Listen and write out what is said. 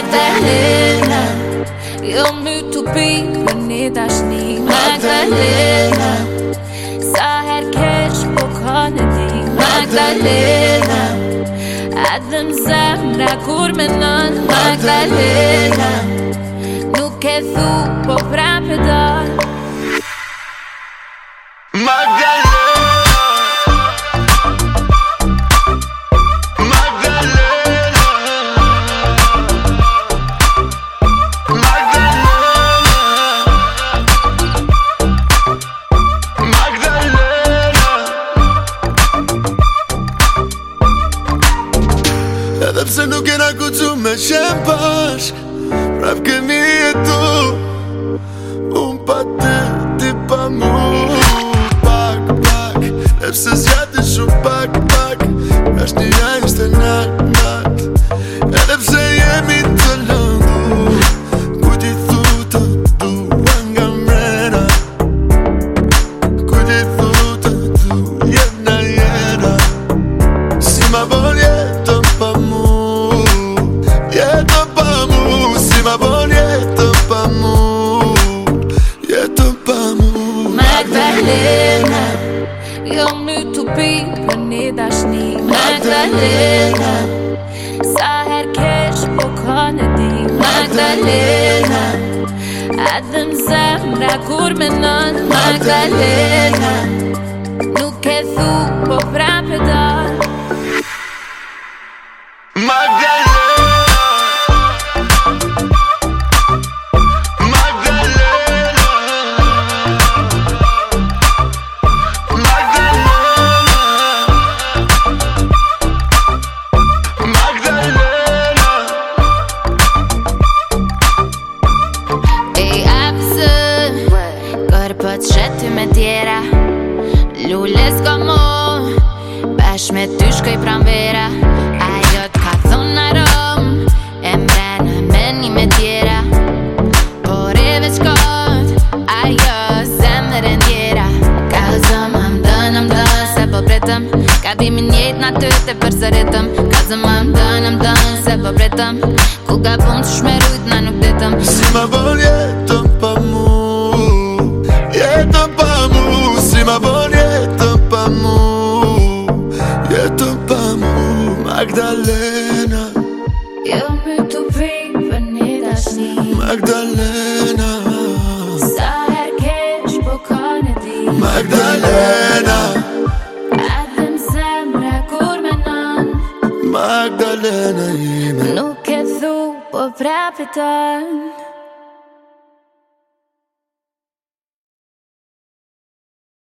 Magdalena Jo më të pikë më në dashni Magdalena Sa her keqë po ka në di Magdalena Edhe më zemra kur me nën Magdalena Nuk e thu po pra que na kucu me shembash Prap ke mi e tu Magdalena Jo në të pi për një dashni Magdalena Sa her kesh po ka në di Magdalena Edhe më zemra kur me nën Magdalena Nuk e thukë Po të shëty me tjera Lullë s'ko mu Bash me ty shkoj pram vera Ajo t'ka thonë në rom E mre në meni me tjera Por e veç kod Ajo zemë ndjera Ka zëm, am dënë, am dënë Se po pretëm Ka bimin njët në ty të përzëritëm Ka zëm, am dënë, am dënë Se po pretëm Ku ka pun të shmerujt në nuk ditëm Si ma vërjetëm pa mund Magdalena You're me to bring vanilla sea Magdalena Sahar kesh po kanë di Magdalena Adem zemra kur me nan Magdalena ime Nuk e thu po prapitan